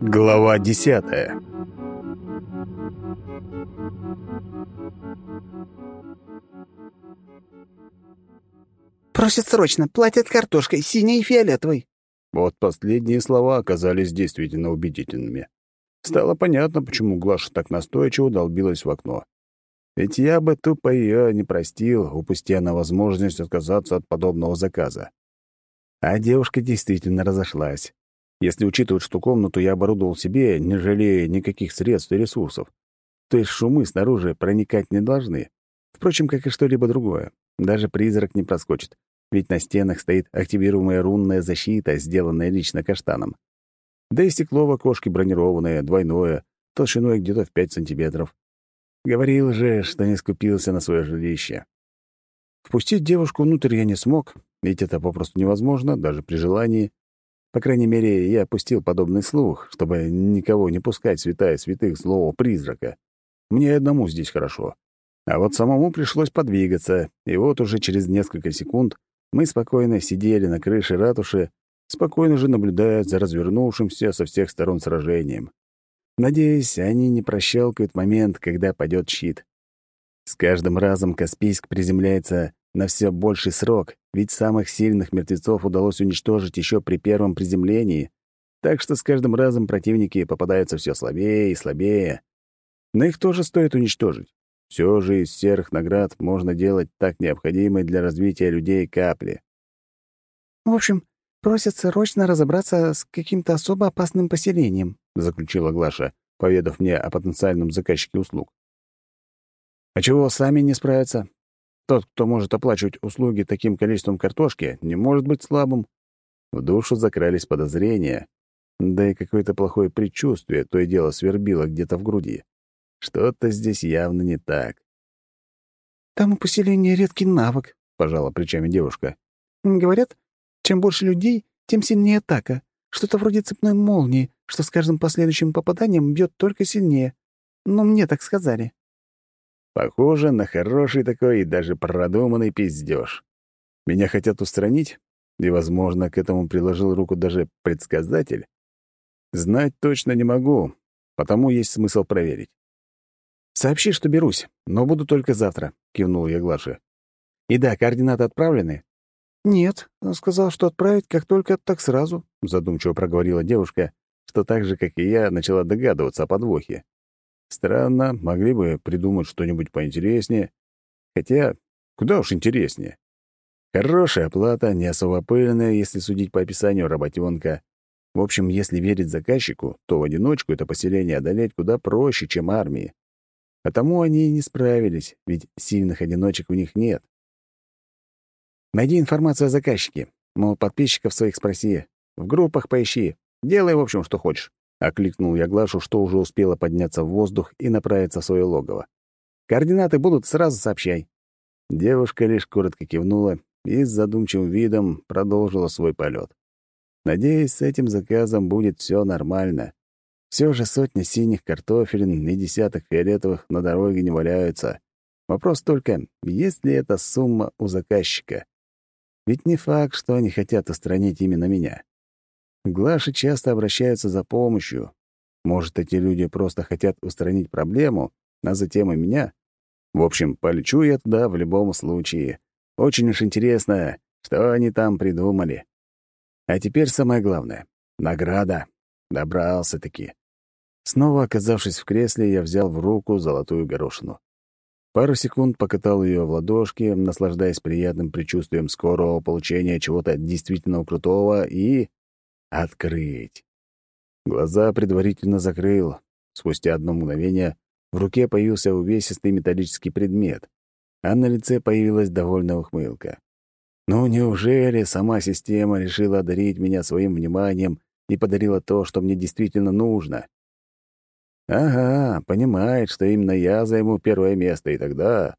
Глава десятая «Просят срочно, платят картошкой, синей и фиолетовой». Вот последние слова оказались действительно убедительными. Стало понятно, почему Глаша так настойчиво долбилась в окно. Ведь я бы тупо ее не простил, упустя на возможность отказаться от подобного заказа. А девушка действительно разошлась. Если учитывать, что комнату я оборудовал себе, не жалея никаких средств и ресурсов, то есть шумы снаружи проникать не должны. Впрочем, как и что-либо другое. Даже призрак не проскочит, ведь на стенах стоит активируемая рунная защита, сделанная лично каштаном. Да и стекло в окошке бронированное, двойное, толщиной где-то в 5 сантиметров. Говорил же, что не скупился на свое жилище. Впустить девушку внутрь я не смог, ведь это попросту невозможно, даже при желании. По крайней мере, я опустил подобный слух, чтобы никого не пускать святая святых злого призрака. Мне одному здесь хорошо. А вот самому пришлось подвигаться, и вот уже через несколько секунд мы спокойно сидели на крыше ратуши, спокойно же наблюдая за развернувшимся со всех сторон сражением. Надеюсь, они не прощелкают момент, когда падет щит. С каждым разом Каспийск приземляется на все больший срок, ведь самых сильных мертвецов удалось уничтожить еще при первом приземлении, так что с каждым разом противники попадаются все слабее и слабее. Но их тоже стоит уничтожить. Все же из серых наград можно делать так необходимые для развития людей капли. «В общем, просят срочно разобраться с каким-то особо опасным поселением», заключила Глаша, поведав мне о потенциальном заказчике услуг. «А чего сами не справятся? Тот, кто может оплачивать услуги таким количеством картошки, не может быть слабым. В душу закрались подозрения, да и какое-то плохое предчувствие то и дело свербило где-то в груди. Что-то здесь явно не так. «Там у поселения редкий навык», — пожала плечами девушка. «Говорят, чем больше людей, тем сильнее атака. Что-то вроде цепной молнии, что с каждым последующим попаданием бьет только сильнее. Но мне так сказали». Похоже на хороший такой и даже продуманный пиздеж. Меня хотят устранить, и, возможно, к этому приложил руку даже предсказатель. Знать точно не могу, потому есть смысл проверить. «Сообщи, что берусь, но буду только завтра», — кивнул я Глаше. «И да, координаты отправлены?» «Нет, он сказал, что отправить как только, так сразу», — задумчиво проговорила девушка, что так же, как и я, начала догадываться о подвохе. Странно, могли бы придумать что-нибудь поинтереснее. Хотя, куда уж интереснее. Хорошая оплата, не особо пыльная, если судить по описанию работенка. В общем, если верить заказчику, то в одиночку это поселение одолеть куда проще, чем армии. Потому они и не справились, ведь сильных одиночек у них нет. Найди информацию о заказчике. Мол, подписчиков своих спроси. В группах поищи. Делай, в общем, что хочешь. Окликнул я Глашу, что уже успела подняться в воздух и направиться в свое логово. «Координаты будут, сразу сообщай». Девушка лишь коротко кивнула и с задумчивым видом продолжила свой полет. Надеюсь, с этим заказом будет все нормально. Все же сотни синих картофелин и десяток фиолетовых на дороге не валяются. Вопрос только, есть ли эта сумма у заказчика? Ведь не факт, что они хотят устранить именно меня. Глаши часто обращаются за помощью. Может, эти люди просто хотят устранить проблему, а затем и меня? В общем, полечу я туда в любом случае. Очень уж интересно, что они там придумали. А теперь самое главное — награда. Добрался-таки. Снова оказавшись в кресле, я взял в руку золотую горошину. Пару секунд покатал ее в ладошке, наслаждаясь приятным предчувствием скорого получения чего-то действительно крутого и... Открыть. Глаза предварительно закрыл. Спустя одно мгновение в руке появился увесистый металлический предмет, а на лице появилась довольная ухмылка. Ну, неужели сама система решила одарить меня своим вниманием и подарила то, что мне действительно нужно? Ага, понимает, что именно я займу первое место, и тогда,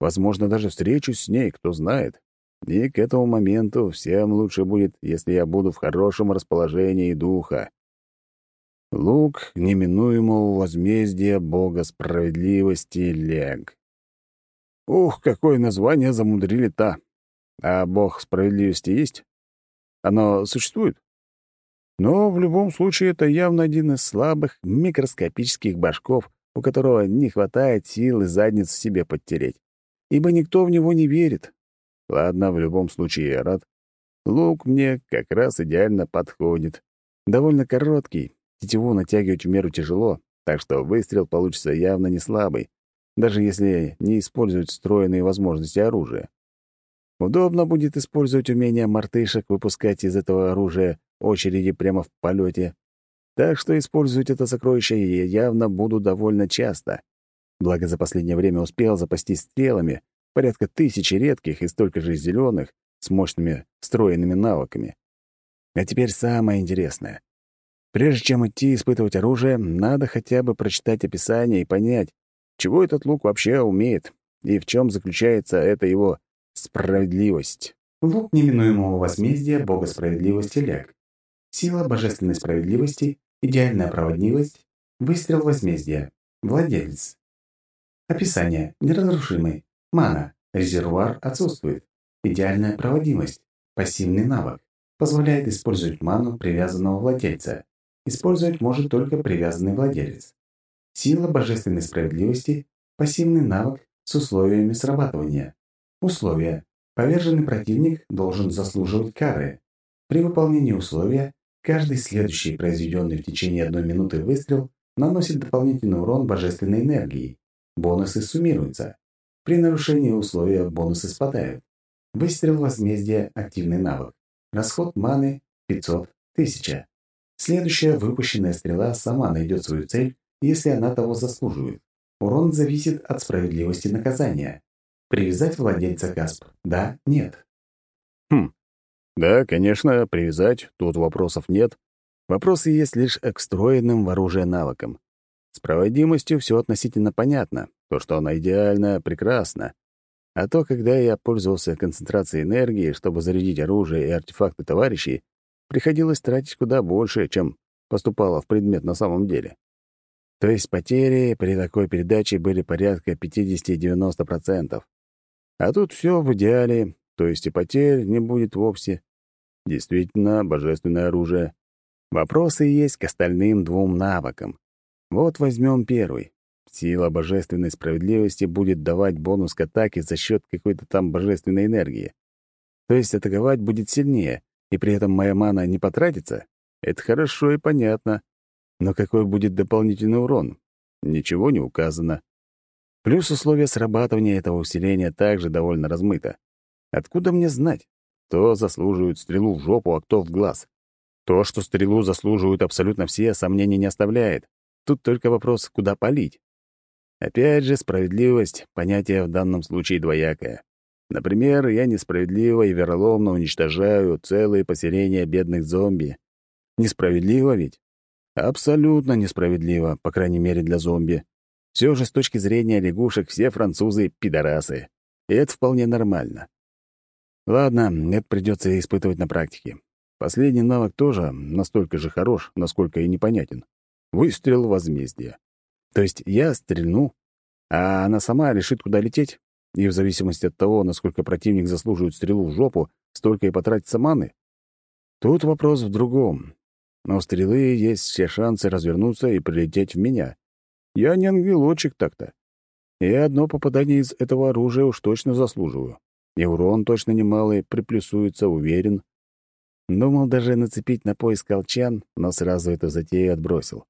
возможно, даже встречусь с ней, кто знает. И к этому моменту всем лучше будет, если я буду в хорошем расположении духа. Лук неминуемого возмездия Бога справедливости Лег. Ух, какое название замудрили-то! А Бог справедливости есть? Оно существует? Но в любом случае это явно один из слабых микроскопических башков, у которого не хватает сил и задницу себе подтереть. Ибо никто в него не верит. Ладно, в любом случае я рад. Лук мне как раз идеально подходит. Довольно короткий, тетиву натягивать в меру тяжело, так что выстрел получится явно не слабый, даже если не использовать встроенные возможности оружия. Удобно будет использовать умение мартышек выпускать из этого оружия очереди прямо в полете. Так что использовать это сокровище я явно буду довольно часто. Благо, за последнее время успел запастись стрелами, порядка тысячи редких и столько же зеленых, с мощными встроенными навыками. А теперь самое интересное. Прежде чем идти испытывать оружие, надо хотя бы прочитать описание и понять, чего этот лук вообще умеет и в чем заключается эта его справедливость. Лук неминуемого возмездия Бога справедливости Лек. Сила божественной справедливости, идеальная проводливость, выстрел возмездия, владелец. Описание. Неразрушимый. Мана. Резервуар отсутствует. Идеальная проводимость. Пассивный навык. Позволяет использовать ману привязанного владельца. Использовать может только привязанный владелец. Сила божественной справедливости. Пассивный навык с условиями срабатывания. Условия. Поверженный противник должен заслуживать кары. При выполнении условия Каждый следующий произведенный в течение одной минуты выстрел наносит дополнительный урон божественной энергии. Бонусы суммируются. При нарушении условия бонусы спадают. Выстрел возмездия – активный навык. Расход маны – 500, 1000. Следующая выпущенная стрела сама найдет свою цель, если она того заслуживает. Урон зависит от справедливости наказания. Привязать владельца Касп? Да, нет. Хм, да, конечно, привязать, тут вопросов нет. Вопросы есть лишь к встроенным в оружие навыкам. С проводимостью все относительно понятно. То, что она идеальна, прекрасно. А то, когда я пользовался концентрацией энергии, чтобы зарядить оружие и артефакты товарищей, приходилось тратить куда больше, чем поступало в предмет на самом деле. То есть потери при такой передаче были порядка 50-90%. А тут все в идеале, то есть и потерь не будет вовсе. Действительно, божественное оружие. Вопросы есть к остальным двум навыкам. Вот возьмем первый. Сила божественной справедливости будет давать бонус к атаке за счет какой-то там божественной энергии. То есть атаковать будет сильнее, и при этом моя мана не потратится? Это хорошо и понятно. Но какой будет дополнительный урон? Ничего не указано. Плюс условия срабатывания этого усиления также довольно размыто. Откуда мне знать, кто заслуживает стрелу в жопу, а кто в глаз? То, что стрелу заслуживают абсолютно все, сомнений не оставляет. Тут только вопрос, куда палить. Опять же, справедливость — понятие в данном случае двоякое. Например, я несправедливо и вероломно уничтожаю целые поселения бедных зомби. Несправедливо ведь? Абсолютно несправедливо, по крайней мере, для зомби. Все же с точки зрения лягушек все французы — пидорасы. И это вполне нормально. Ладно, это придется испытывать на практике. Последний навык тоже настолько же хорош, насколько и непонятен. Выстрел возмездия. То есть я стрельну, а она сама решит, куда лететь, и в зависимости от того, насколько противник заслуживает стрелу в жопу, столько и потратится маны. Тут вопрос в другом. Но у стрелы есть все шансы развернуться и прилететь в меня. Я не ангелочек так-то. И одно попадание из этого оружия уж точно заслуживаю. И урон точно немалый, приплюсуется, уверен. Думал даже нацепить на пояс колчан, но сразу эту затею отбросил.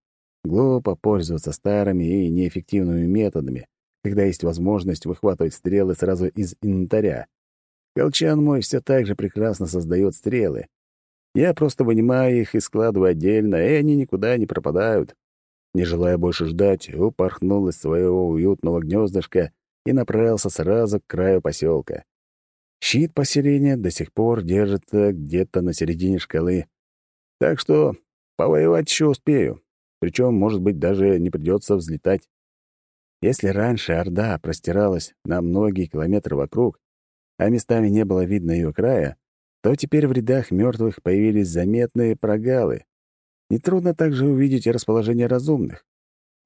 Глупо пользоваться старыми и неэффективными методами, когда есть возможность выхватывать стрелы сразу из инвентаря. Колчан мой все так же прекрасно создает стрелы. Я просто вынимаю их и складываю отдельно, и они никуда не пропадают. Не желая больше ждать, упорхнул из своего уютного гнездышка и направился сразу к краю поселка. Щит поселения до сих пор держится где-то на середине шкалы. Так что повоевать еще успею. Причем, может быть, даже не придется взлетать. Если раньше Орда простиралась на многие километры вокруг, а местами не было видно ее края, то теперь в рядах мертвых появились заметные прогалы. Нетрудно также увидеть расположение разумных.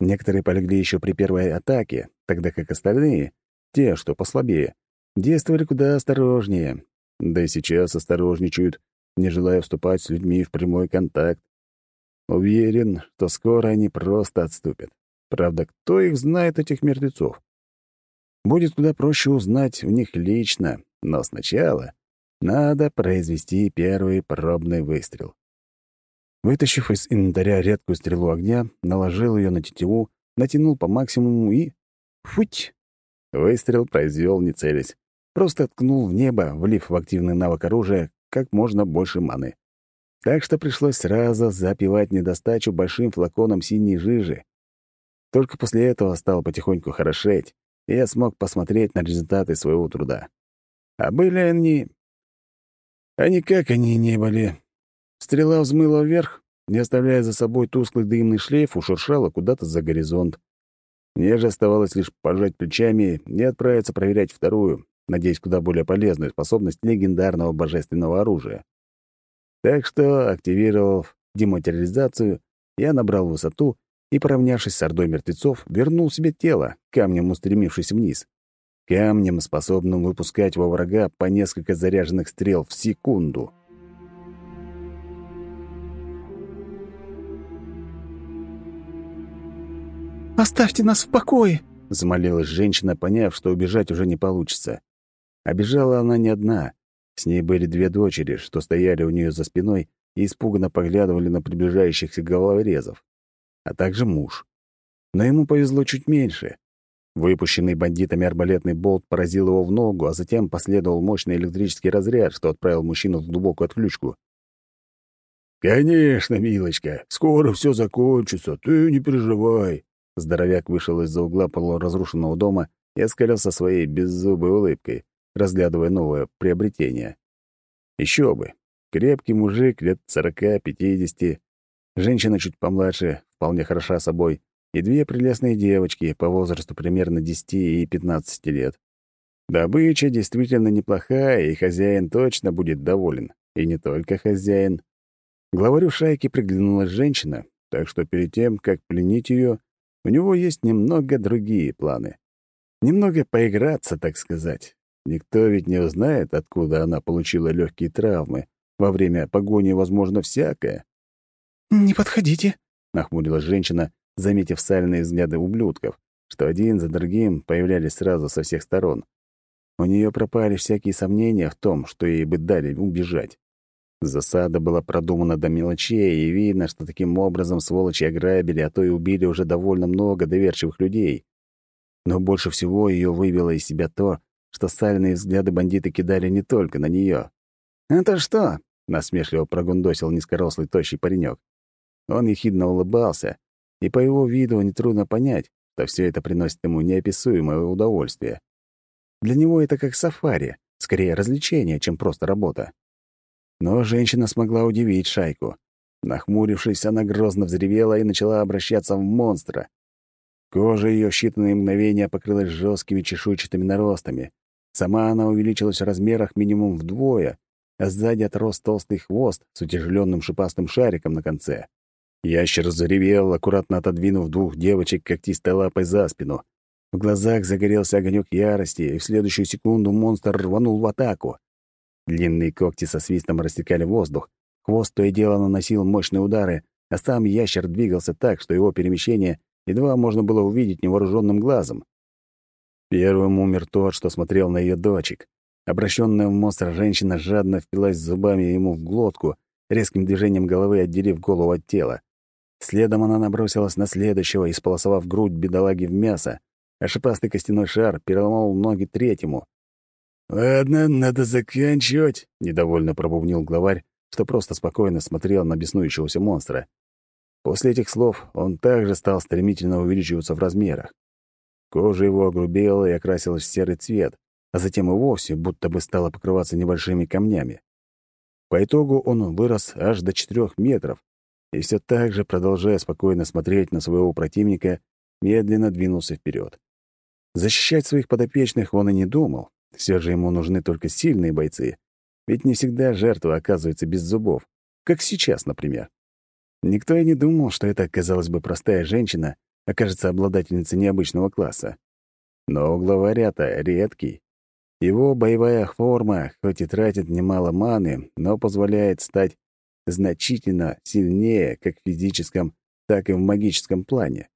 Некоторые полегли еще при первой атаке, тогда как остальные, те, что послабее, действовали куда осторожнее. Да и сейчас осторожничают, не желая вступать с людьми в прямой контакт. Уверен, что скоро они просто отступят. Правда, кто их знает, этих мертвецов? Будет куда проще узнать у них лично, но сначала надо произвести первый пробный выстрел. Вытащив из инвентаря редкую стрелу огня, наложил ее на тетиву, натянул по максимуму и... Футь! Выстрел произвел не целясь. Просто ткнул в небо, влив в активный навык оружия как можно больше маны. Так что пришлось сразу запивать недостачу большим флаконом синей жижи. Только после этого стало потихоньку хорошеть, и я смог посмотреть на результаты своего труда. А были они... А никак они не были. Стрела взмыла вверх, не оставляя за собой тусклый дымный шлейф, ушуршала куда-то за горизонт. Мне же оставалось лишь пожать плечами и отправиться проверять вторую, надеясь, куда более полезную способность легендарного божественного оружия. Так что, активировав дематериализацию, я набрал высоту и, поравнявшись с ордой мертвецов, вернул себе тело, камнем устремившись вниз. Камнем, способным выпускать во врага по несколько заряженных стрел в секунду. «Оставьте нас в покое!» — замолилась женщина, поняв, что убежать уже не получится. Обежала она не одна. С ней были две дочери, что стояли у нее за спиной и испуганно поглядывали на приближающихся головорезов, а также муж. Но ему повезло чуть меньше. Выпущенный бандитами арбалетный болт поразил его в ногу, а затем последовал мощный электрический разряд, что отправил мужчину в глубокую отключку. «Конечно, милочка, скоро все закончится, ты не переживай», Здоровяк вышел из-за угла полуразрушенного дома и оскалился своей беззубой улыбкой, разглядывая новое приобретение. Еще бы. Крепкий мужик лет сорока-пятидесяти, женщина чуть помладше, вполне хороша собой, и две прелестные девочки по возрасту примерно десяти и пятнадцати лет. Добыча действительно неплохая, и хозяин точно будет доволен. И не только хозяин. Главарю шайки приглянулась женщина, так что перед тем, как пленить ее, у него есть немного другие планы. Немного поиграться, так сказать. Никто ведь не узнает, откуда она получила легкие травмы. Во время погони, возможно, всякое. «Не подходите», — нахмурилась женщина, заметив сальные взгляды ублюдков, что один за другим появлялись сразу со всех сторон. У нее пропали всякие сомнения в том, что ей бы дали убежать. Засада была продумана до мелочей, и видно, что таким образом сволочи ограбили, а то и убили уже довольно много доверчивых людей. Но больше всего ее вывело из себя то, что сальные взгляды бандиты кидали не только на нее. «Это что?» — насмешливо прогундосил низкорослый тощий паренек. Он ехидно улыбался, и по его виду нетрудно понять, что все это приносит ему неописуемое удовольствие. Для него это как сафари, скорее развлечение, чем просто работа. Но женщина смогла удивить шайку. Нахмурившись, она грозно взревела и начала обращаться в монстра. Кожа ее в считанные мгновения покрылась жесткими чешуйчатыми наростами. Сама она увеличилась в размерах минимум вдвое, а сзади отрос толстый хвост с утяжеленным шипастым шариком на конце. Ящер заревел, аккуратно отодвинув двух девочек когтистой лапой за спину. В глазах загорелся огонек ярости, и в следующую секунду монстр рванул в атаку. Длинные когти со свистом рассекали воздух, хвост то и дело наносил мощные удары, а сам ящер двигался так, что его перемещение едва можно было увидеть невооруженным глазом. Первым умер тот, что смотрел на ее дочек. Обращенная в монстра женщина жадно впилась зубами ему в глотку, резким движением головы отделив голову от тела. Следом она набросилась на следующего, исполосовав грудь бедолаги в мясо, а шипастый костяной шар переломал ноги третьему. «Ладно, надо заканчивать», — недовольно пробубнил главарь, что просто спокойно смотрел на беснующегося монстра. После этих слов он также стал стремительно увеличиваться в размерах. Кожа его огрубела и окрасилась в серый цвет, а затем и вовсе будто бы стала покрываться небольшими камнями. По итогу он вырос аж до четырех метров, и все так же, продолжая спокойно смотреть на своего противника, медленно двинулся вперед. Защищать своих подопечных он и не думал, все же ему нужны только сильные бойцы, ведь не всегда жертва оказывается без зубов, как сейчас, например. Никто и не думал, что эта, казалось бы, простая женщина окажется обладательницей необычного класса. Но главаря-то редкий. Его боевая форма, хоть и тратит немало маны, но позволяет стать значительно сильнее как в физическом, так и в магическом плане.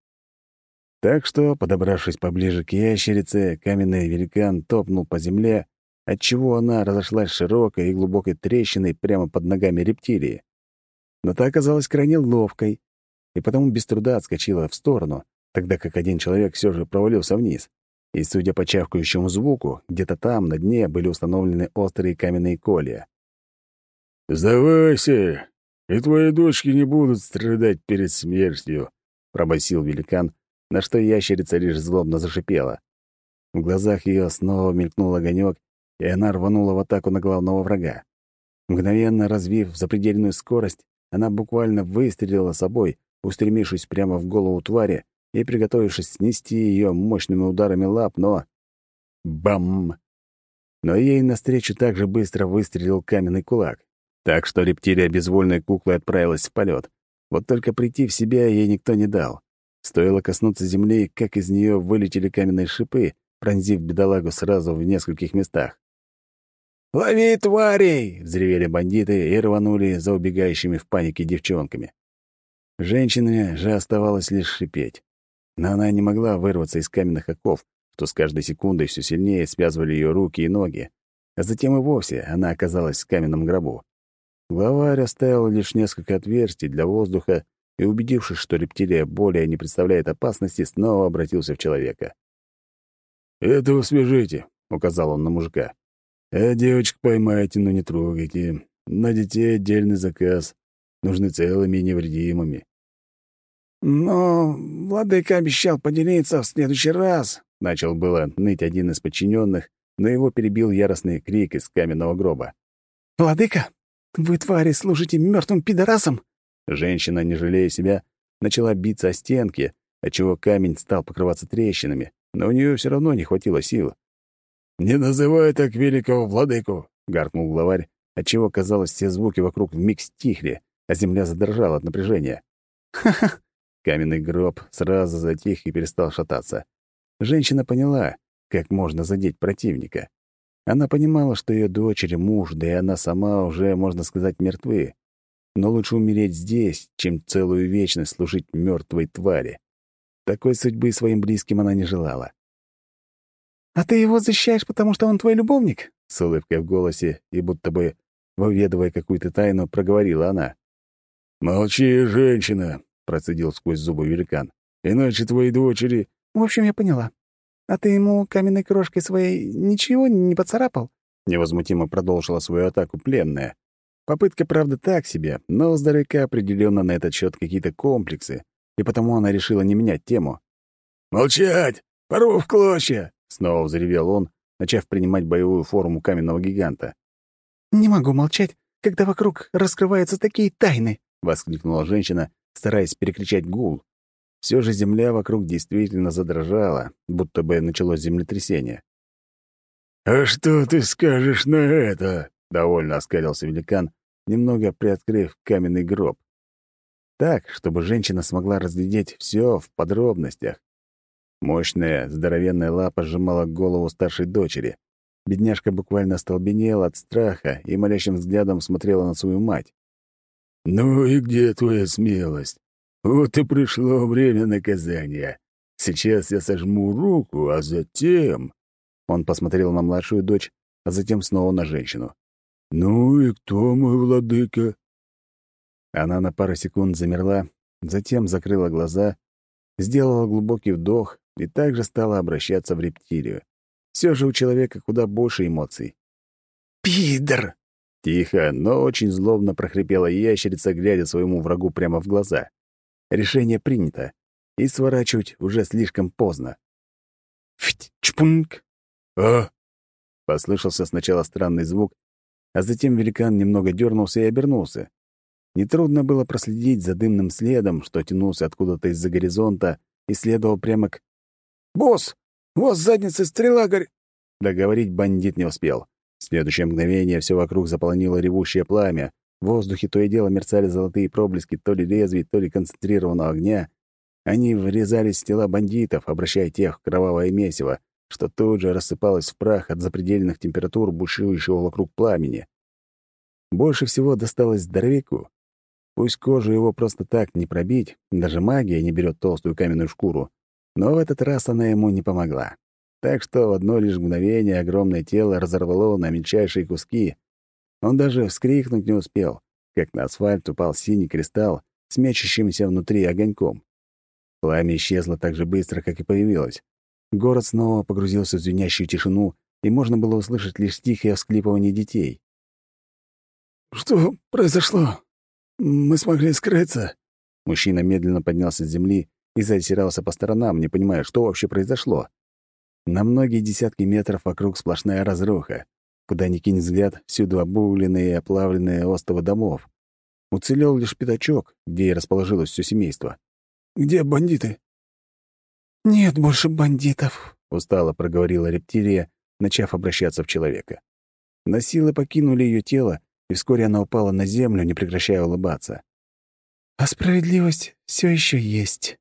Так что, подобравшись поближе к ящерице, каменный великан топнул по земле, отчего она разошлась широкой и глубокой трещиной прямо под ногами рептилии. Но та оказалась крайне ловкой, и потому без труда отскочила в сторону, тогда как один человек все же провалился вниз. И, судя по чавкающему звуку, где-то там, на дне, были установлены острые каменные колья. «Сдавайся, и твои дочки не будут страдать перед смертью», — пробасил великан, на что ящерица лишь злобно зашипела. В глазах ее снова мелькнул огонек, и она рванула в атаку на главного врага. Мгновенно развив запредельную скорость, она буквально выстрелила собой, устремившись прямо в голову твари и приготовившись снести ее мощными ударами лап, но... Бам! Но ей навстречу так же быстро выстрелил каменный кулак. Так что рептилия безвольной куклой отправилась в полет. Вот только прийти в себя ей никто не дал. Стоило коснуться земли, как из нее вылетели каменные шипы, пронзив бедолагу сразу в нескольких местах. «Лови тварей!» — взревели бандиты и рванули за убегающими в панике девчонками. Женщине же оставалось лишь шипеть. Но она не могла вырваться из каменных оков, что с каждой секундой все сильнее связывали ее руки и ноги. А затем и вовсе она оказалась в каменном гробу. Главарь оставил лишь несколько отверстий для воздуха и, убедившись, что рептилия более не представляет опасности, снова обратился в человека. «Этого свяжите», — указал он на мужика. «А девочек поймайте, но не трогайте. На детей отдельный заказ. Нужны целыми и невредимыми». «Но владыка обещал поделиться в следующий раз», — начал было ныть один из подчиненных, но его перебил яростный крик из каменного гроба. «Владыка, вы, твари, служите мертвым пидорасам!» Женщина, не жалея себя, начала биться о стенки, отчего камень стал покрываться трещинами, но у нее все равно не хватило сил. «Не называй так великого владыку!» — гаркнул главарь, отчего, казалось, все звуки вокруг вмиг стихли, а земля задрожала от напряжения. «Ха-ха!» Каменный гроб сразу затих и перестал шататься. Женщина поняла, как можно задеть противника. Она понимала, что ее дочери, муж, да и она сама уже, можно сказать, мертвы. Но лучше умереть здесь, чем целую вечность служить мертвой твари. Такой судьбы своим близким она не желала. «А ты его защищаешь, потому что он твой любовник?» С улыбкой в голосе и будто бы, выведывая какую-то тайну, проговорила она. «Молчи, женщина!» — процедил сквозь зубы великан. «Иначе твои дочери...» «В общем, я поняла. А ты ему каменной крошкой своей ничего не поцарапал?» Невозмутимо продолжила свою атаку пленная. Попытка, правда, так себе, но у здоровяка определенно на этот счет какие-то комплексы, и потому она решила не менять тему. «Молчать! Порву в клочья!» — снова взревел он, начав принимать боевую форму каменного гиганта. «Не могу молчать, когда вокруг раскрываются такие тайны!» — воскликнула женщина, стараясь перекричать гул. Все же земля вокруг действительно задрожала, будто бы началось землетрясение. «А что ты скажешь на это?» — довольно оскалился великан, немного приоткрыв каменный гроб. Так, чтобы женщина смогла разглядеть все в подробностях. Мощная, здоровенная лапа сжимала голову старшей дочери. Бедняжка буквально остолбенела от страха и молящим взглядом смотрела на свою мать. «Ну и где твоя смелость? Вот и пришло время наказания. Сейчас я сожму руку, а затем...» Он посмотрел на младшую дочь, а затем снова на женщину. «Ну и кто мой владыка?» Она на пару секунд замерла, затем закрыла глаза, сделала глубокий вдох и также стала обращаться в рептилию. Все же у человека куда больше эмоций. «Пидор!» Тихо, но очень злобно прохрипела ящерица, глядя своему врагу прямо в глаза. Решение принято, и сворачивать уже слишком поздно. «Фть, чпунг!» «А?» Послышался сначала странный звук, а затем великан немного дернулся и обернулся. Нетрудно было проследить за дымным следом, что тянулся откуда-то из-за горизонта и следовал прямо к... «Босс! Вот задница стрела горь...» Договорить бандит не успел. В следующее мгновение все вокруг заполонило ревущее пламя. В воздухе то и дело мерцали золотые проблески то ли лезвий, то ли концентрированного огня. Они врезались в тела бандитов, обращая тех в кровавое месиво, что тут же рассыпалось в прах от запредельных температур бушующего вокруг пламени. Больше всего досталось здоровяку. Пусть кожу его просто так не пробить, даже магия не берет толстую каменную шкуру, но в этот раз она ему не помогла. Так что в одно лишь мгновение огромное тело разорвало на мельчайшие куски. Он даже вскрикнуть не успел, как на асфальт упал синий кристалл с мячащимся внутри огоньком. Пламя исчезло так же быстро, как и появилось. Город снова погрузился в звенящую тишину, и можно было услышать лишь тихое всклипывание детей. «Что произошло? Мы смогли скрыться?» Мужчина медленно поднялся с земли и зазирался по сторонам, не понимая, что вообще произошло. На многие десятки метров вокруг сплошная разруха. Куда ни кинь взгляд, всюду обугленные и оплавленные остовы домов. Уцелел лишь пятачок, где и расположилось все семейство. «Где бандиты?» «Нет больше бандитов», — устало проговорила рептилия, начав обращаться в человека. Но силы покинули ее тело, и вскоре она упала на землю, не прекращая улыбаться. «А справедливость все еще есть».